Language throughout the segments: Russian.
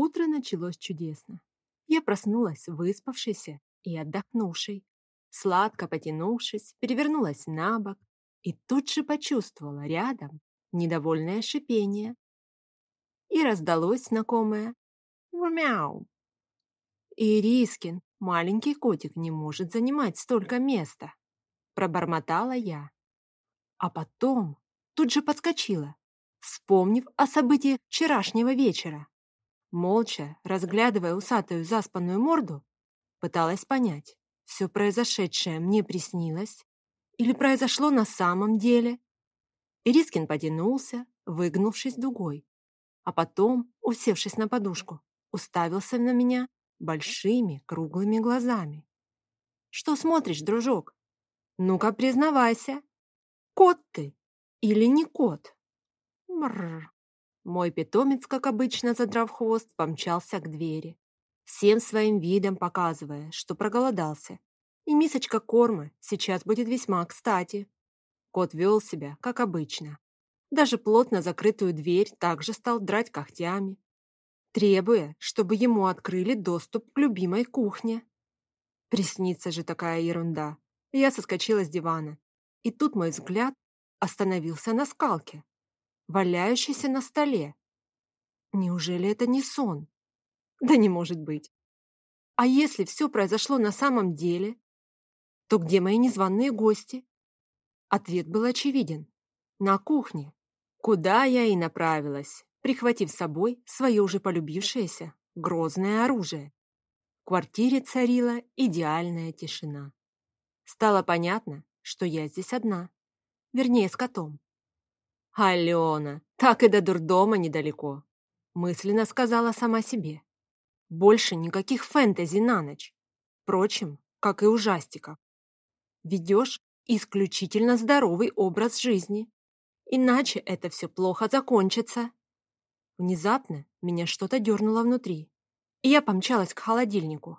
Утро началось чудесно. Я проснулась выспавшейся и отдохнувшей. Сладко потянувшись, перевернулась на бок и тут же почувствовала рядом недовольное шипение. И раздалось знакомое «Мяу». «Ирискин, маленький котик не может занимать столько места», пробормотала я. А потом тут же подскочила, вспомнив о событиях вчерашнего вечера. Молча, разглядывая усатую заспанную морду, пыталась понять, все произошедшее мне приснилось или произошло на самом деле. Ирискин потянулся, выгнувшись дугой, а потом, усевшись на подушку, уставился на меня большими круглыми глазами. «Что смотришь, дружок? Ну-ка, признавайся, кот ты или не кот?» Мррр. Мой питомец, как обычно, задрав хвост, помчался к двери, всем своим видом показывая, что проголодался, и мисочка корма сейчас будет весьма кстати. Кот вел себя, как обычно. Даже плотно закрытую дверь также стал драть когтями, требуя, чтобы ему открыли доступ к любимой кухне. Приснится же такая ерунда. Я соскочила с дивана, и тут мой взгляд остановился на скалке, валяющейся на столе. Неужели это не сон? Да не может быть. А если все произошло на самом деле, то где мои незваные гости? Ответ был очевиден. На кухне, куда я и направилась прихватив с собой свое уже полюбившееся грозное оружие. В квартире царила идеальная тишина. Стало понятно, что я здесь одна, вернее, с котом. «Алена, так и до дурдома недалеко», мысленно сказала сама себе. Больше никаких фэнтези на ночь. Впрочем, как и ужастиков. Ведешь исключительно здоровый образ жизни. Иначе это все плохо закончится. Внезапно меня что-то дернуло внутри, и я помчалась к холодильнику.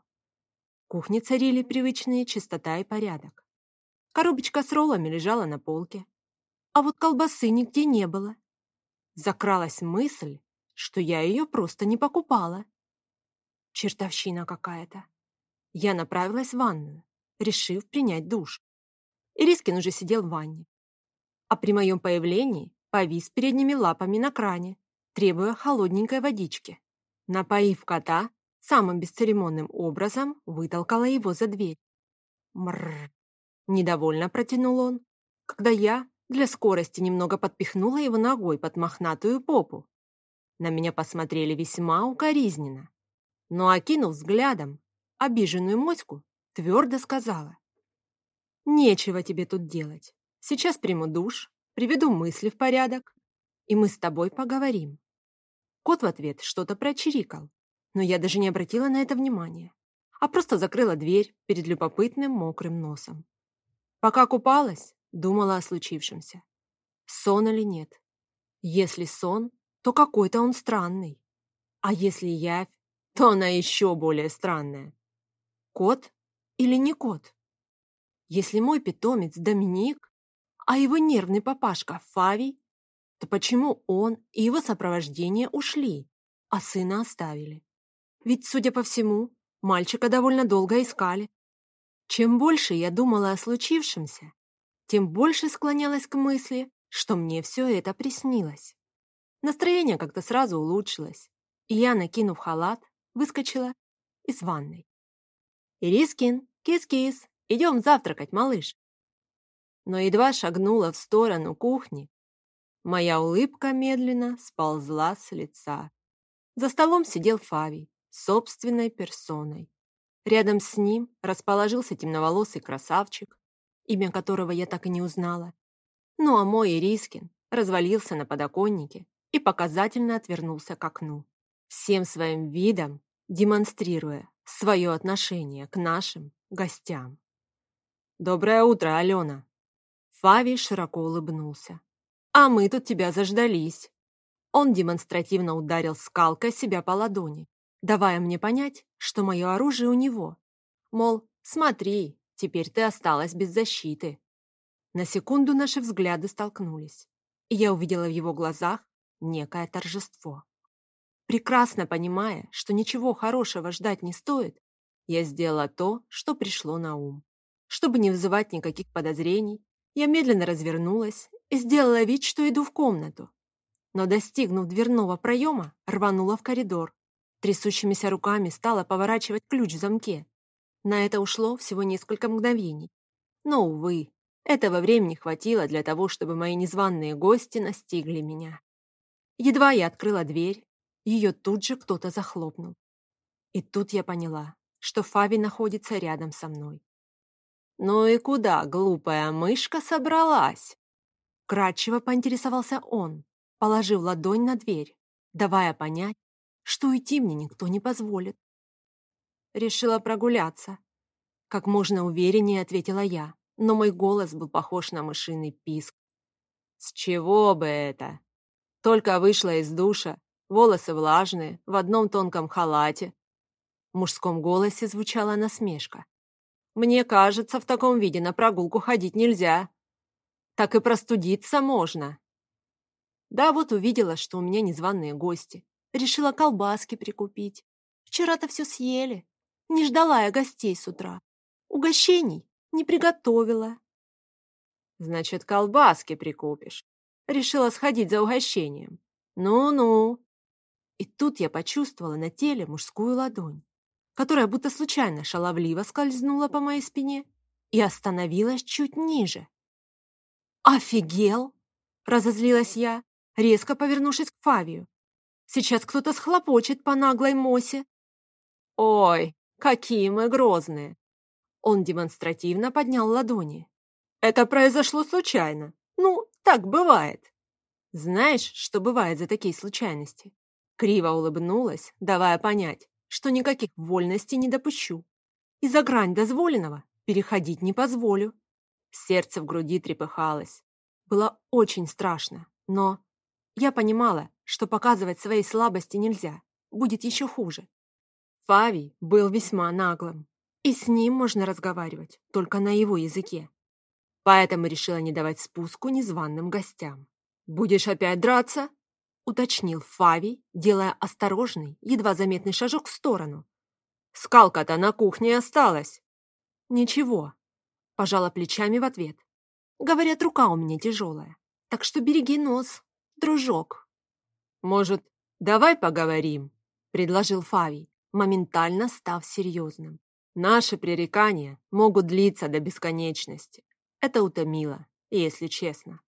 В кухне царили привычные чистота и порядок. Коробочка с роллами лежала на полке, а вот колбасы нигде не было. Закралась мысль, что я ее просто не покупала. Чертовщина какая-то. Я направилась в ванную, решив принять душ. Ирискин уже сидел в ванне. А при моем появлении повис передними лапами на кране, требуя холодненькой водички. Напоив кота, самым бесцеремонным образом вытолкала его за дверь. Мрррр. Недовольно протянул он, когда я для скорости немного подпихнула его ногой под мохнатую попу. На меня посмотрели весьма укоризненно, но, окинув взглядом обиженную моську, твердо сказала. «Нечего тебе тут делать. Сейчас приму душ, приведу мысли в порядок, и мы с тобой поговорим. Кот в ответ что-то прочирикал, но я даже не обратила на это внимания, а просто закрыла дверь перед любопытным мокрым носом. Пока купалась, думала о случившемся. Сон или нет? Если сон, то какой-то он странный. А если явь, то она еще более странная. Кот или не кот? Если мой питомец Доминик, а его нервный папашка Фавий, то почему он и его сопровождение ушли, а сына оставили? Ведь, судя по всему, мальчика довольно долго искали. Чем больше я думала о случившемся, тем больше склонялась к мысли, что мне все это приснилось. Настроение как-то сразу улучшилось, и я, накинув халат, выскочила из ванной. «Ирискин, кис-кис, идем завтракать, малыш!» Но едва шагнула в сторону кухни, Моя улыбка медленно сползла с лица. За столом сидел Фавий, собственной персоной. Рядом с ним расположился темноволосый красавчик, имя которого я так и не узнала. Ну а мой Ирискин развалился на подоконнике и показательно отвернулся к окну, всем своим видом демонстрируя свое отношение к нашим гостям. «Доброе утро, Алена!» Фавий широко улыбнулся. А мы тут тебя заждались. Он демонстративно ударил скалкой себя по ладони, давая мне понять, что мое оружие у него. Мол, смотри, теперь ты осталась без защиты. На секунду наши взгляды столкнулись, и я увидела в его глазах некое торжество. Прекрасно понимая, что ничего хорошего ждать не стоит, я сделала то, что пришло на ум. Чтобы не вызывать никаких подозрений, я медленно развернулась и сделала вид, что иду в комнату. Но, достигнув дверного проема, рванула в коридор. Трясущимися руками стала поворачивать ключ в замке. На это ушло всего несколько мгновений. Но, увы, этого времени хватило для того, чтобы мои незваные гости настигли меня. Едва я открыла дверь, ее тут же кто-то захлопнул. И тут я поняла, что Фави находится рядом со мной. «Ну и куда глупая мышка собралась?» Кратчево поинтересовался он, положив ладонь на дверь, давая понять, что уйти мне никто не позволит. Решила прогуляться. Как можно увереннее ответила я, но мой голос был похож на мышиный писк. «С чего бы это? Только вышла из душа, волосы влажные, в одном тонком халате». В мужском голосе звучала насмешка. Мне кажется, в таком виде на прогулку ходить нельзя. Так и простудиться можно. Да, вот увидела, что у меня незваные гости. Решила колбаски прикупить. Вчера-то все съели. Не ждала я гостей с утра. Угощений не приготовила. Значит, колбаски прикупишь. Решила сходить за угощением. Ну-ну. И тут я почувствовала на теле мужскую ладонь которая будто случайно шаловливо скользнула по моей спине и остановилась чуть ниже. «Офигел!» — разозлилась я, резко повернувшись к Фавию. «Сейчас кто-то схлопочет по наглой мосе». «Ой, какие мы грозные!» Он демонстративно поднял ладони. «Это произошло случайно. Ну, так бывает». «Знаешь, что бывает за такие случайности?» Криво улыбнулась, давая понять, что никаких вольностей не допущу. И за грань дозволенного переходить не позволю. Сердце в груди трепыхалось. Было очень страшно, но я понимала, что показывать свои слабости нельзя, будет еще хуже. Фавий был весьма наглым, и с ним можно разговаривать только на его языке. Поэтому решила не давать спуску незваным гостям. «Будешь опять драться?» уточнил Фавий, делая осторожный, едва заметный шажок в сторону. «Скалка-то на кухне осталась!» «Ничего», — пожала плечами в ответ. «Говорят, рука у меня тяжелая, так что береги нос, дружок». «Может, давай поговорим?» — предложил Фавий, моментально став серьезным. «Наши пререкания могут длиться до бесконечности. Это утомило, если честно».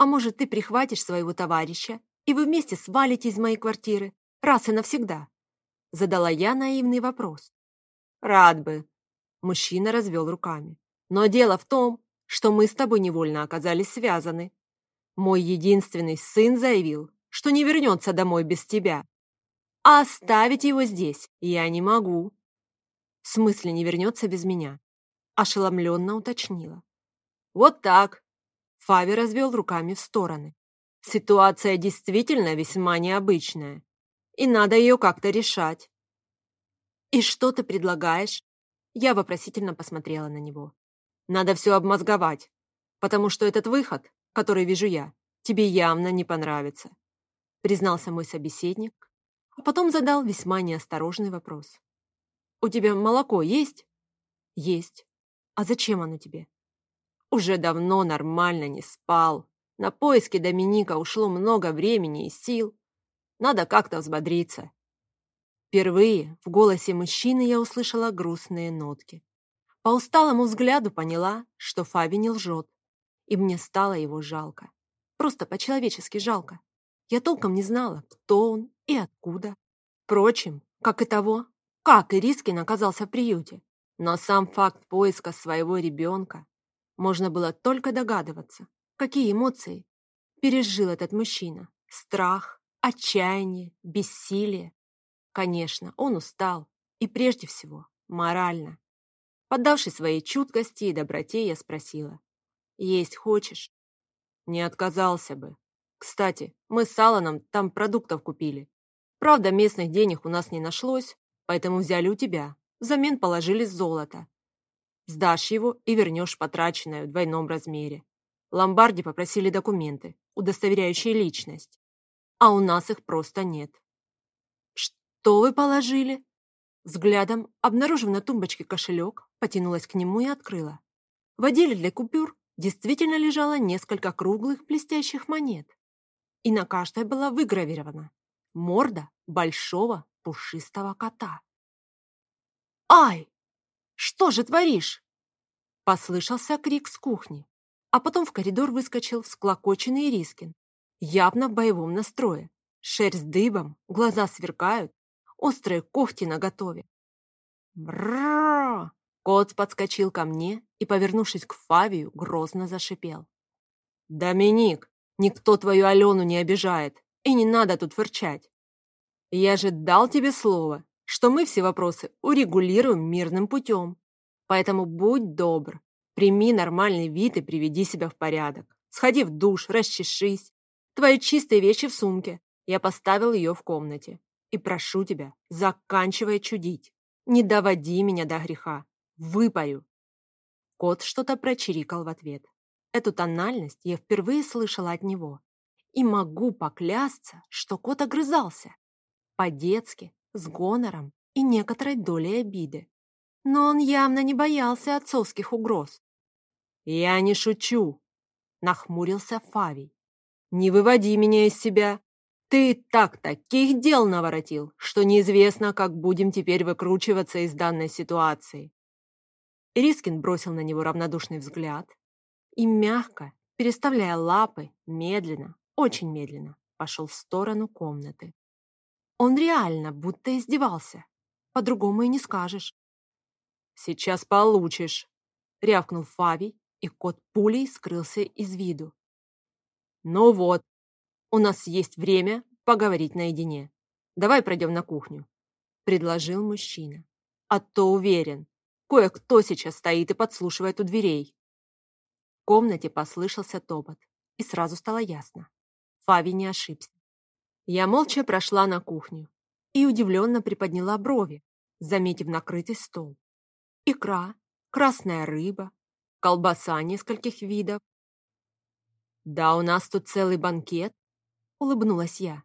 А может, ты прихватишь своего товарища, и вы вместе свалите из моей квартиры, раз и навсегда?» Задала я наивный вопрос. «Рад бы», — мужчина развел руками. «Но дело в том, что мы с тобой невольно оказались связаны. Мой единственный сын заявил, что не вернется домой без тебя. Оставить его здесь я не могу». «В смысле не вернется без меня?» Ошеломленно уточнила. «Вот так. Фави развел руками в стороны. Ситуация действительно весьма необычная, и надо ее как-то решать. «И что ты предлагаешь?» Я вопросительно посмотрела на него. «Надо все обмозговать, потому что этот выход, который вижу я, тебе явно не понравится», признался мой собеседник, а потом задал весьма неосторожный вопрос. «У тебя молоко есть?» «Есть. А зачем оно тебе?» Уже давно нормально не спал. На поиски Доминика ушло много времени и сил. Надо как-то взбодриться. Впервые в голосе мужчины я услышала грустные нотки. По усталому взгляду поняла, что Фаби не лжет, и мне стало его жалко. Просто по-человечески жалко. Я толком не знала, кто он и откуда. Впрочем, как и того, как Ирискин оказался в приюте. Но сам факт поиска своего ребенка можно было только догадываться, какие эмоции пережил этот мужчина. Страх, отчаяние, бессилие. Конечно, он устал, и прежде всего, морально. Поддавшись своей чуткости и доброте, я спросила, «Есть хочешь?» Не отказался бы. Кстати, мы с Аланом там продуктов купили. Правда, местных денег у нас не нашлось, поэтому взяли у тебя. Взамен положили золото. Сдашь его и вернешь потраченное в двойном размере. Ломбарди попросили документы, удостоверяющие личность. А у нас их просто нет. что вы положили?» Взглядом, обнаружив на тумбочке кошелек, потянулась к нему и открыла. В отделе для купюр действительно лежало несколько круглых блестящих монет. И на каждой была выгравирована морда большого пушистого кота. «Ай! Что же творишь?» Послышался крик с кухни, а потом в коридор выскочил всклокоченный Рискин, явно в боевом настрое. Шерсть дыбом, глаза сверкают, острые когти наготове. Брррр! Кот подскочил ко мне и, повернувшись к Фавию, грозно зашипел. «Доминик, никто твою Алену не обижает, и не надо тут фырчать. Я же дал тебе слово, что мы все вопросы урегулируем мирным путем. Поэтому будь добр, прими нормальный вид и приведи себя в порядок. Сходи в душ, расчешись. Твои чистые вещи в сумке. Я поставил ее в комнате. И прошу тебя, заканчивай чудить. Не доводи меня до греха. Выпарю. Кот что-то прочирикал в ответ. Эту тональность я впервые слышала от него. И могу поклясться, что кот огрызался. По-детски, с гонором и некоторой долей обиды. Но он явно не боялся отцовских угроз. «Я не шучу», — нахмурился Фавий. «Не выводи меня из себя. Ты так таких дел наворотил, что неизвестно, как будем теперь выкручиваться из данной ситуации. Рискин бросил на него равнодушный взгляд и мягко, переставляя лапы, медленно, очень медленно, пошел в сторону комнаты. Он реально будто издевался. По-другому и не скажешь. «Сейчас получишь», — рявкнул Фавий, и кот пулей скрылся из виду. «Ну вот, у нас есть время поговорить наедине. Давай пройдем на кухню», — предложил мужчина. «А то уверен, кое-кто сейчас стоит и подслушивает у дверей». В комнате послышался топот, и сразу стало ясно. Фави не ошибся. Я молча прошла на кухню и удивленно приподняла брови, заметив накрытый стол. Икра, красная рыба, колбаса нескольких видов, «Да у нас тут целый банкет», — улыбнулась я.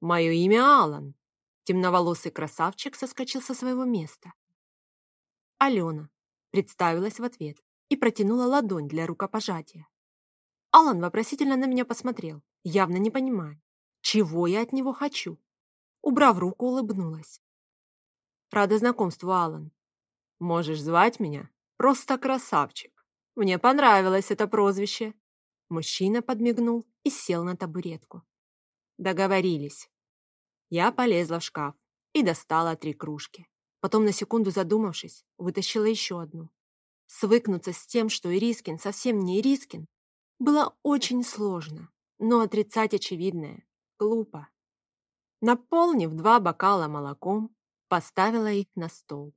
«Мое имя Алан», — темноволосый красавчик соскочил со своего места. Алена представилась в ответ и протянула ладонь для рукопожатия. Алан вопросительно на меня посмотрел, явно не понимая, чего я от него хочу. Убрав руку, улыбнулась. «Рада знакомству, Алан. Можешь звать меня просто красавчик. Мне понравилось это прозвище», Мужчина подмигнул и сел на табуретку. Договорились. Я полезла в шкаф и достала три кружки. Потом, на секунду задумавшись, вытащила еще одну. Свыкнуться с тем, что Ирискин совсем не Ирискин, было очень сложно, но отрицать очевидное глупо. Наполнив два бокала молоком, поставила их на стол,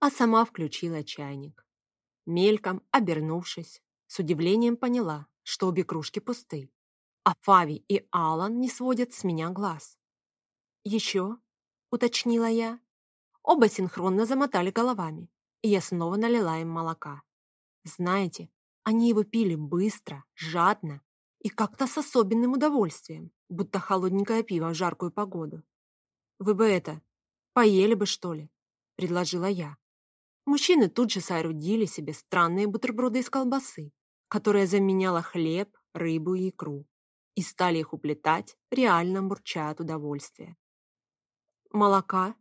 а сама включила чайник. Мельком обернувшись, с удивлением поняла, что обе кружки пусты, а Фави и Алан не сводят с меня глаз. «Еще?» — уточнила я. Оба синхронно замотали головами, и я снова налила им молока. Знаете, они его пили быстро, жадно и как-то с особенным удовольствием, будто холодненькое пиво в жаркую погоду. «Вы бы это, поели бы, что ли?» — предложила я. Мужчины тут же соорудили себе странные бутерброды из колбасы, которая заменяла хлеб, рыбу и икру, и стали их уплетать, реально мурча от удовольствия. Молока?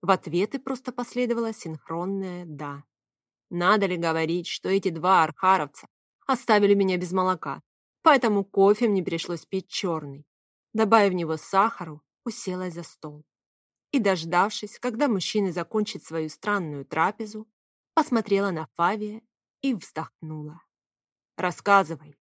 В ответ и просто последовало синхронное «да». Надо ли говорить, что эти два архаровца оставили меня без молока, поэтому кофе мне пришлось пить черный. Добавив в него сахару, уселась за стол. И, дождавшись, когда мужчины закончат свою странную трапезу, посмотрела на Фавия и вздохнула. Рассказывай.